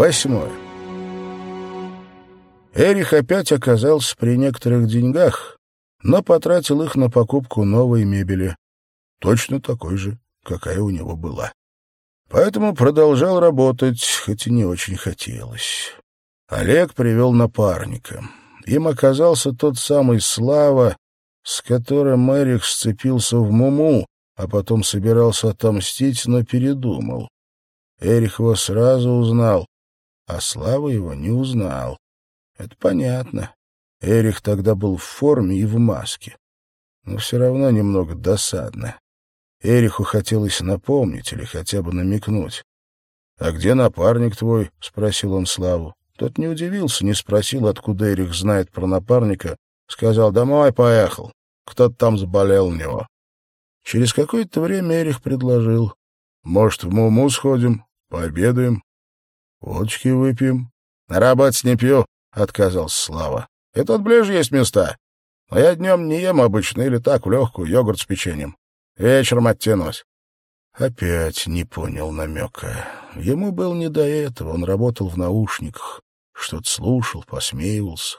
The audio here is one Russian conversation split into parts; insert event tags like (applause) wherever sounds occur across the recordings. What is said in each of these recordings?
Восьмое. Эрих опять оказался при некоторых деньгах, но потратил их на покупку новой мебели, точно такой же, какая у него была. Поэтому продолжал работать, хоть и не очень хотелось. Олег привел напарника. Им оказался тот самый Слава, с которым Эрих сцепился в Муму, а потом собирался отомстить, но передумал. Эрих его сразу узнал, а Слава его не узнал. Это понятно. Эрих тогда был в форме и в маске. Но все равно немного досадно. Эриху хотелось напомнить или хотя бы намекнуть. «А где напарник твой?» — спросил он Славу. Тот не удивился, не спросил, откуда Эрих знает про напарника. Сказал, домой поехал. Кто-то там заболел у него. Через какое-то время Эрих предложил. Может, в Муму сходим, пообедаем, водочки выпьем. — На работе не пью, — отказался Слава. — И тут ближе есть места. Но я днем не ем обычно или так, в легкую, йогурт с печеньем. Вечером оттянусь. Опять не понял намека. Ему был не до этого, он работал в наушниках. Что-то слушал, посмеивался.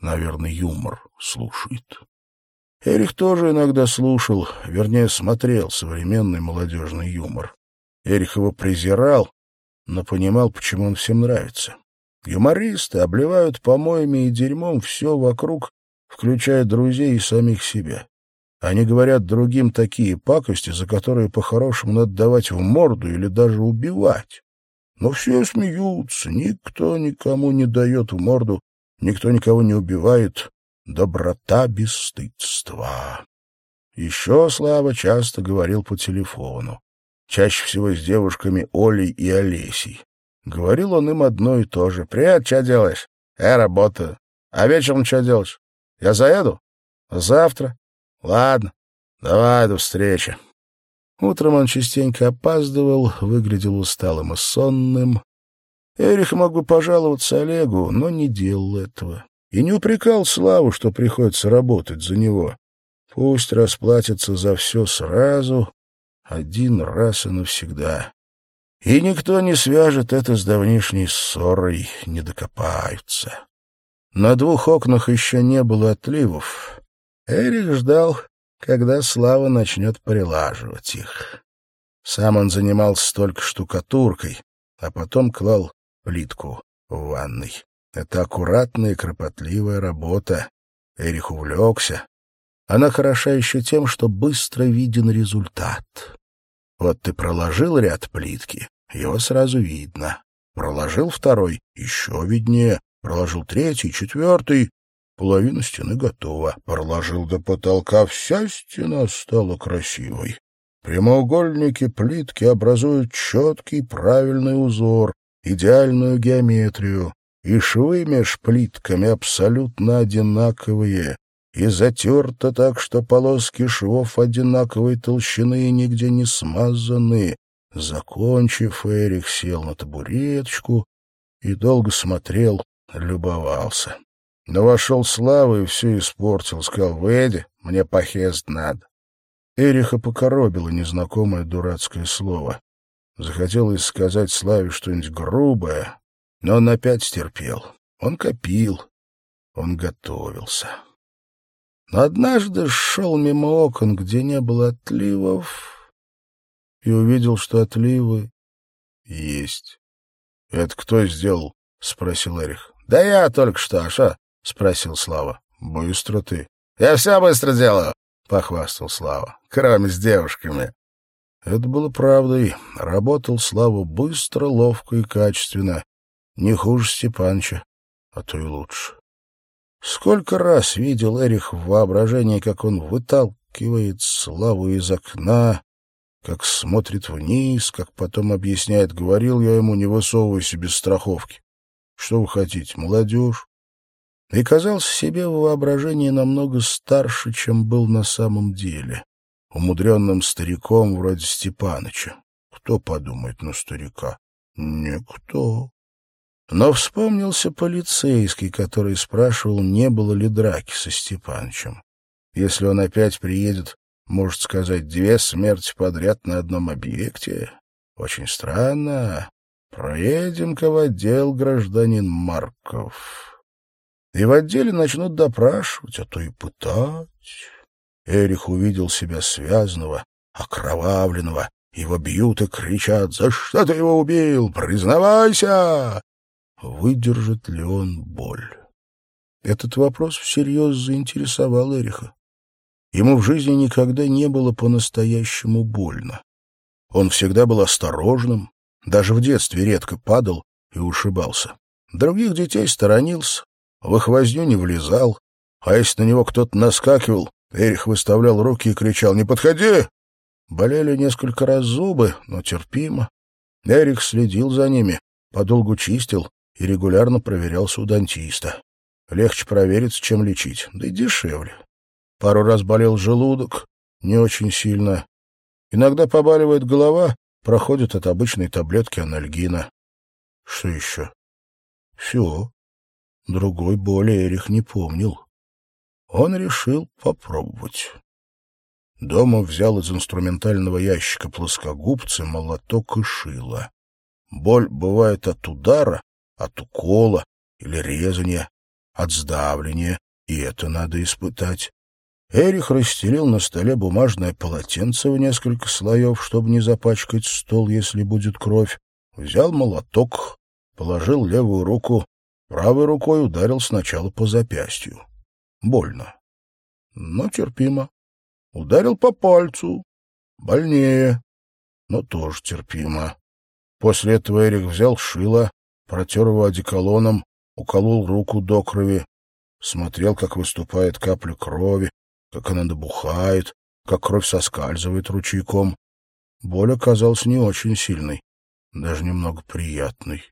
Наверное, юмор слушает. Эрих тоже иногда слушал, вернее, смотрел современный молодежный юмор. Эрих его презирал, но понимал, почему он всем нравится. Юмористы обливают помоями и дерьмом все вокруг, включая друзей и самих себя. Они говорят другим такие пакости, за которые по-хорошему надо давать в морду или даже убивать. Но все смеются, никто никому не дает в морду, никто никого не убивает. Доброта бесстыдства. Еще Слава часто говорил по телефону. Чаще всего с девушками Олей и Олесей. Говорил он им одно и то же. «Привет, что делаешь?» «Я работаю». «А вечером что делаешь?» «Я заеду?» «Завтра?» Ладно, давай до встречи. Утром он частенько опаздывал, выглядел усталым и сонным. Эрих мог бы пожаловаться Олегу, но не делал этого. И не упрекал Славу, что приходится работать за него. Пусть расплатится за все сразу, один раз и навсегда. И никто не свяжет это с давнишней ссорой, не докопаются. На двух окнах еще не было отливов, Эрик ждал, когда Слава начнет прилаживать их. Сам он занимался только штукатуркой, а потом клал плитку в ванной. Это аккуратная и кропотливая работа. Эрих увлекся. Она хороша еще тем, что быстро виден результат. Вот ты проложил ряд плитки, его сразу видно. Проложил второй, еще виднее. Проложил третий, четвертый. Половина стены готова. Проложил до потолка, вся стена стала красивой. Прямоугольники плитки образуют четкий правильный узор, идеальную геометрию, и швы меж плитками абсолютно одинаковые, и затерто так, что полоски швов одинаковой толщины нигде не смазаны. Закончив, Эрик сел на табуреточку и долго смотрел, любовался. Но вошел Слава и все испортил. Сказал, «Веди, мне похест надо». Эриха покоробило незнакомое дурацкое слово. Захотелось сказать Славе что-нибудь грубое, но он опять стерпел. Он копил, он готовился. Но однажды шел мимо окон, где не было отливов, и увидел, что отливы есть. — Это кто сделал? — спросил Эрих. — Да я только что, а что? — спросил Слава. — Быстро ты. — Я все быстро делаю, — похвастал Слава, — кроме с девушками. Это было правдой. Работал Слава быстро, ловко и качественно. Не хуже Степанча, а то и лучше. Сколько раз видел Эрих в воображении, как он выталкивает Славу из окна, как смотрит вниз, как потом объясняет, говорил я ему, не высовывайся без страховки. Что вы хотите, молодежь? и казался себе в воображении намного старше, чем был на самом деле, умудренным стариком вроде Степаныча. Кто подумает на старика? Никто. Но вспомнился полицейский, который спрашивал, не было ли драки со Степанычем. Если он опять приедет, может сказать, две смерти подряд на одном объекте. Очень странно. Проедем-ка в отдел, гражданин Марков. И в отделе начнут допрашивать, а то и пытать. Эрих увидел себя связанного, окровавленного. Его бьют и кричат «За что ты его убил? Признавайся!» Выдержит ли он боль? Этот вопрос всерьез заинтересовал Эриха. Ему в жизни никогда не было по-настоящему больно. Он всегда был осторожным, даже в детстве редко падал и ушибался. Других детей сторонился, в их возню не влезал, а если на него кто-то наскакивал, Эрих выставлял руки и кричал «Не подходи!». Болели несколько раз зубы, но терпимо. Эрик следил за ними, подолгу чистил и регулярно проверялся у дантиста. Легче провериться, чем лечить, да и дешевле. Пару раз болел желудок, не очень сильно. Иногда побаливает голова, проходит от обычной таблетки анальгина. Что еще? Все. Другой боли Эрих не помнил. Он решил попробовать. Дома взял из инструментального ящика плоскогубцы, молоток и шило. Боль бывает от удара, от укола или резания, от сдавления, и это надо испытать. Эрих расстелил на столе бумажное полотенце в несколько слоев, чтобы не запачкать стол, если будет кровь. Взял молоток, положил левую руку, правой рукой ударил сначала по запястью. Больно, но терпимо. Ударил по пальцу, больнее, но тоже терпимо. После этого Эрик взял шило, протер его одеколоном, уколол руку до крови, смотрел, как выступает капля крови, как она набухает, как кровь соскальзывает ручейком. Боль оказалась не очень сильной, даже немного приятной.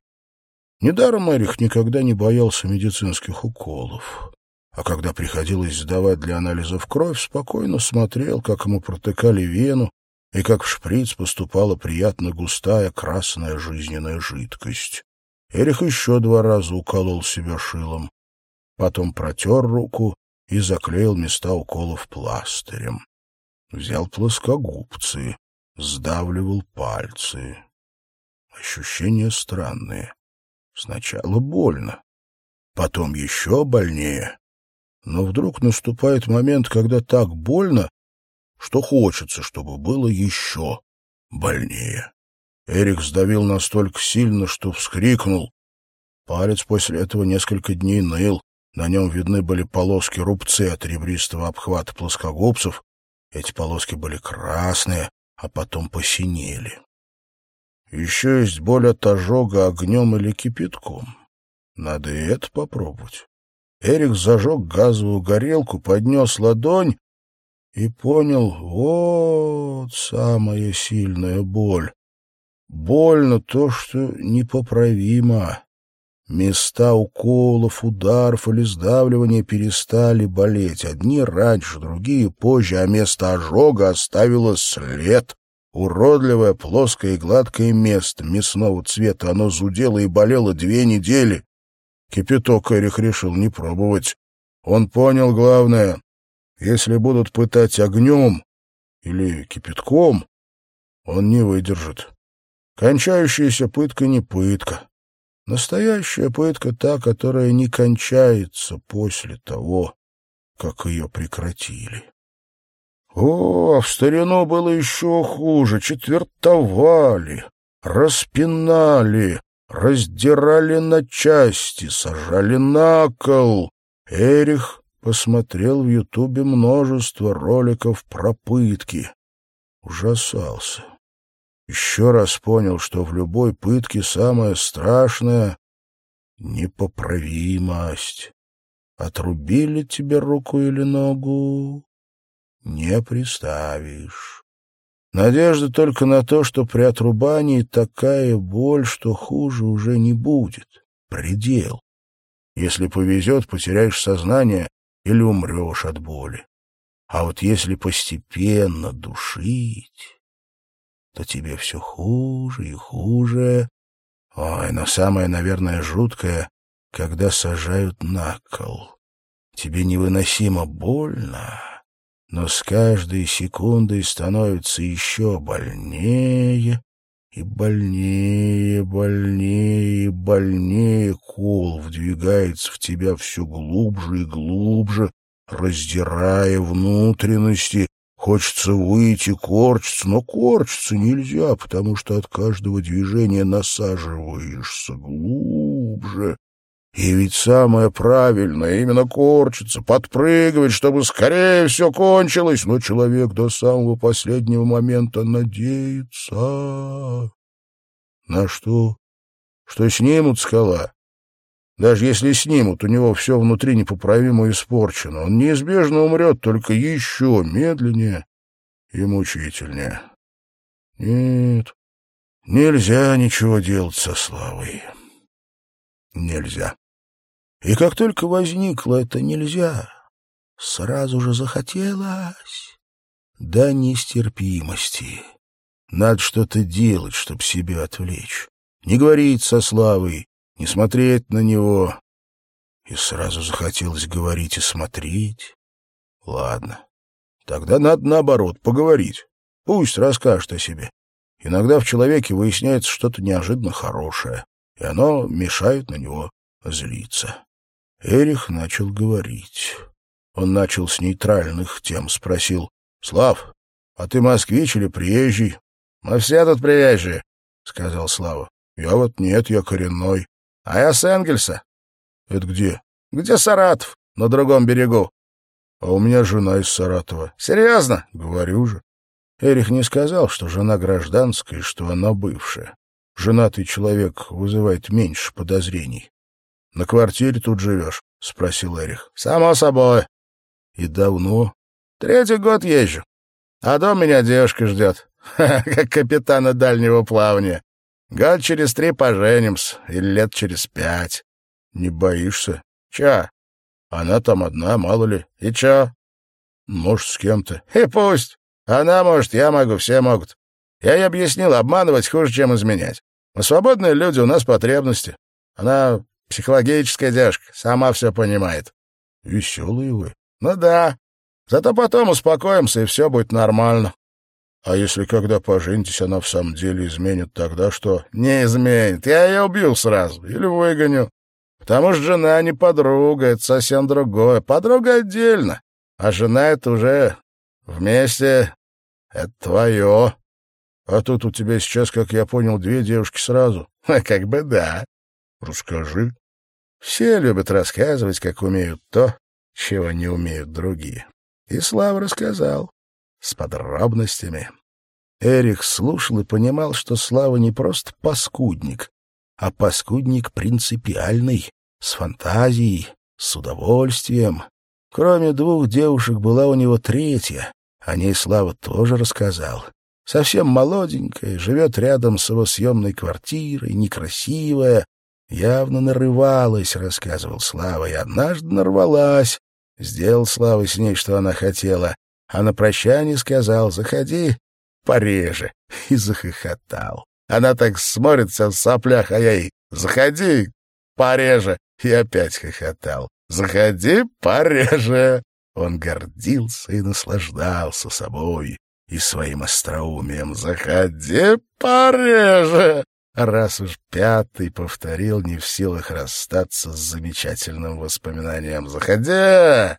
Недаром Эрих никогда не боялся медицинских уколов. А когда приходилось сдавать для анализов кровь, спокойно смотрел, как ему протыкали вену, и как в шприц поступала приятно густая красная жизненная жидкость. Эрих еще два раза уколол себя шилом. Потом протер руку и заклеил места уколов пластырем. Взял плоскогубцы, сдавливал пальцы. Ощущения странные. Сначала больно, потом еще больнее. Но вдруг наступает момент, когда так больно, что хочется, чтобы было еще больнее. Эрик сдавил настолько сильно, что вскрикнул. Палец после этого несколько дней ныл. На нем видны были полоски-рубцы от ребристого обхвата плоскогубцев. Эти полоски были красные, а потом посинели. Еще есть боль от ожога огнем или кипятком. Надо и это попробовать. Эрик зажег газовую горелку, поднес ладонь и понял, вот самая сильная боль. Больно то, что непоправимо. Места уколов, ударов или сдавливания перестали болеть. Одни раньше, другие позже, а место ожога оставило след. Уродливое, плоское и гладкое место мясного цвета. Оно зудело и болело две недели. Кипяток Эрих решил не пробовать. Он понял главное. Если будут пытать огнем или кипятком, он не выдержит. Кончающаяся пытка не пытка. Настоящая пытка та, которая не кончается после того, как ее прекратили. О, в старину было еще хуже. Четвертовали, распинали, раздирали на части, сажали на кол. Эрих посмотрел в Ютубе множество роликов про пытки. Ужасался еще раз понял, что в любой пытке самое страшное — непоправимость. Отрубили тебе руку или ногу — не приставишь. Надежда только на то, что при отрубании такая боль, что хуже уже не будет. Предел. Если повезет, потеряешь сознание или умрешь от боли. А вот если постепенно душить то тебе все хуже и хуже. Ой, но самое, наверное, жуткое, когда сажают на кол. Тебе невыносимо больно, но с каждой секундой становится еще больнее И больнее, больнее, больнее кол вдвигается в тебя все глубже и глубже, раздирая внутренности. Хочется выйти, корчиться, но корчиться нельзя, потому что от каждого движения насаживаешься глубже. И ведь самое правильное именно корчиться, подпрыгивать, чтобы скорее все кончилось, но человек до самого последнего момента надеется. На что? Что снимут скала? Даже если снимут, у него все внутри непоправимо испорчено. Он неизбежно умрет, только еще медленнее и мучительнее. Нет, нельзя ничего делать со славой. Нельзя. И как только возникло это «нельзя», сразу же захотелось до нестерпимости. Надо что-то делать, чтобы себя отвлечь. Не говорить со Славой, не смотреть на него. И сразу захотелось говорить и смотреть. Ладно, тогда надо наоборот поговорить. Пусть расскажет о себе. Иногда в человеке выясняется что-то неожиданно хорошее, и оно мешает на него злиться. Эрих начал говорить. Он начал с нейтральных тем, спросил. — Слав, а ты москвич или приезжий? — Мы все тут приезжие, — сказал Слава. — Я вот нет, я коренной. — А я с Энгельса. — Это где? — Где Саратов, на другом берегу. — А у меня жена из Саратова. — Серьезно? — Говорю же. Эрих не сказал, что жена гражданская что она бывшая. Женатый человек вызывает меньше подозрений. На квартире тут живешь? — спросил Эрих. — Само собой. — И давно? — Третий год езжу. А дом меня девушка ждет, (laughs) как капитана дальнего плавания. Год через три поженимся, или лет через пять. — Не боишься? — Чё? Она там одна, мало ли. И чё? — Может, с кем-то. — И пусть. Она может, я могу, все могут. Я ей объяснил, обманывать хуже, чем изменять. Мы свободные люди, у нас потребности. Она Психологическая девушка, сама все понимает. Веселые вы. Ну да. Зато потом успокоимся, и все будет нормально. А если когда поженитесь, она в самом деле изменит, тогда что? Не изменит. Я ее убью сразу. Или выгоню. Потому что жена не подруга, это совсем другое. Подруга отдельно. А жена — это уже вместе. Это твое. А тут у тебя сейчас, как я понял, две девушки сразу. (laughs) Как бы да. Расскажи. Все любят рассказывать, как умеют то, чего не умеют другие. И Слава рассказал. С подробностями. Эрик слушал и понимал, что Слава не просто паскудник, а паскудник принципиальный, с фантазией, с удовольствием. Кроме двух девушек была у него третья, о ней Слава тоже рассказал. Совсем молоденькая, живет рядом с его съемной квартирой, некрасивая, Явно нарывалась, рассказывал Слава, и однажды нарвалась. Сделал Слава с ней, что она хотела, а на прощание сказал «Заходи пореже» и захохотал. Она так смотрится в соплях, а я ей «Заходи пореже» и опять хохотал. «Заходи пореже». Он гордился и наслаждался собой и своим остроумием. «Заходи пореже!» раз уж пятый повторил, не в силах расстаться с замечательным воспоминанием. «Заходи!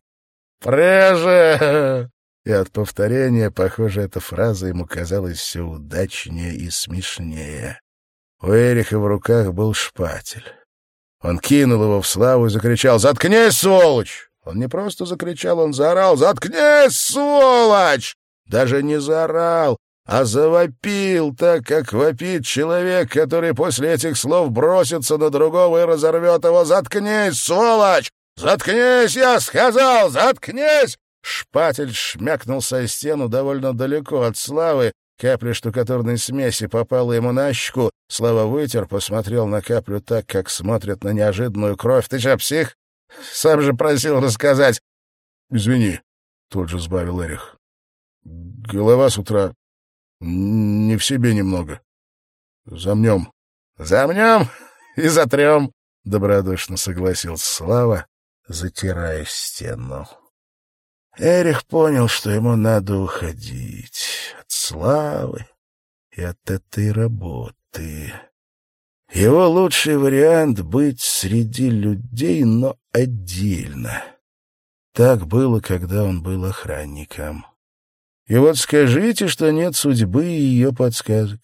Преже!» И от повторения, похоже, эта фраза ему казалась все удачнее и смешнее. У Эриха в руках был шпатель. Он кинул его в славу и закричал «Заткнись, сволочь!» Он не просто закричал, он заорал «Заткнись, сволочь!» Даже не заорал, а завопил так, как вопит человек, который после этих слов бросится на другого и разорвет его. «Заткнись, сволочь! Заткнись, я сказал! Заткнись!» Шпатель шмякнулся о стену довольно далеко от Славы. Капля штукатурной смеси попала ему на щеку. Слава вытер, посмотрел на каплю так, как смотрят на неожиданную кровь. «Ты что, псих? Сам же просил рассказать!» «Извини», — тут же сбавил Эрих. «Голова с утра не в себе немного. Замнем. Замнем и затрем, — добродушно согласился Слава, затирая стену. Эрих понял, что ему надо уходить от славы и от этой работы. Его лучший вариант — быть среди людей, но отдельно. Так было, когда он был охранником. И вот скажите, что нет судьбы и ее подсказок.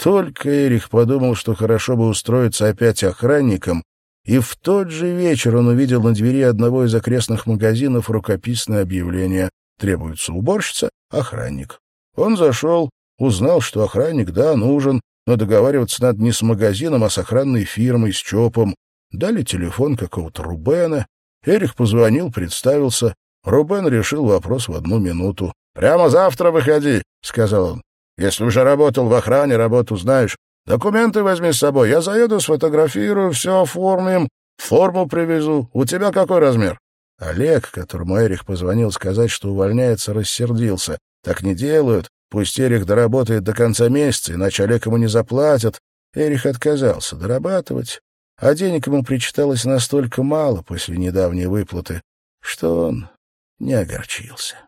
Только Эрих подумал, что хорошо бы устроиться опять охранником, и в тот же вечер он увидел на двери одного из окрестных магазинов рукописное объявление «Требуется уборщица, охранник». Он зашел, узнал, что охранник, да, нужен, но договариваться надо не с магазином, а с охранной фирмой, с ЧОПом. Дали телефон какого-то Рубена. Эрих позвонил, представился. Рубен решил вопрос в одну минуту. «Прямо завтра выходи», — сказал он. «Если уже работал в охране, работу знаешь. Документы возьми с собой. Я заеду, сфотографирую, все оформим, форму привезу. У тебя какой размер?» Олег, которому Эрих позвонил сказать, что увольняется, рассердился. «Так не делают. Пусть Эрих доработает до конца месяца, иначе Олег ему не заплатят». Эрих отказался дорабатывать, а денег ему причиталось настолько мало после недавней выплаты, что он не огорчился.